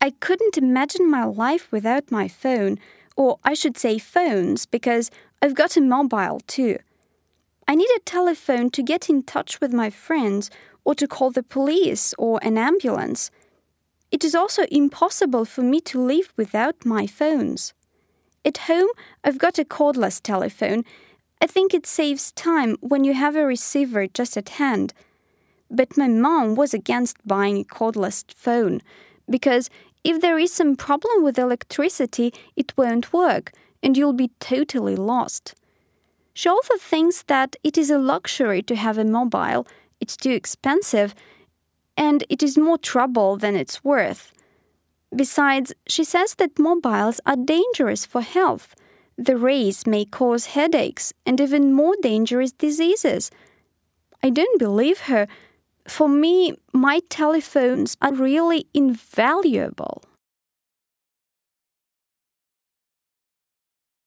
I couldn't imagine my life without my phone, or I should say phones, because I've got a mobile too. I need a telephone to get in touch with my friends or to call the police or an ambulance. It is also impossible for me to live without my phones. At home, I've got a cordless telephone. I think it saves time when you have a receiver just at hand. But my mom was against buying a cordless phone because if there is some problem with electricity, it won't work and you'll be totally lost. She also thinks that it is a luxury to have a mobile, it's too expensive, and it is more trouble than it's worth. Besides, she says that mobiles are dangerous for health. The rays may cause headaches and even more dangerous diseases. I don't believe her. For me, my telephones are really invaluable.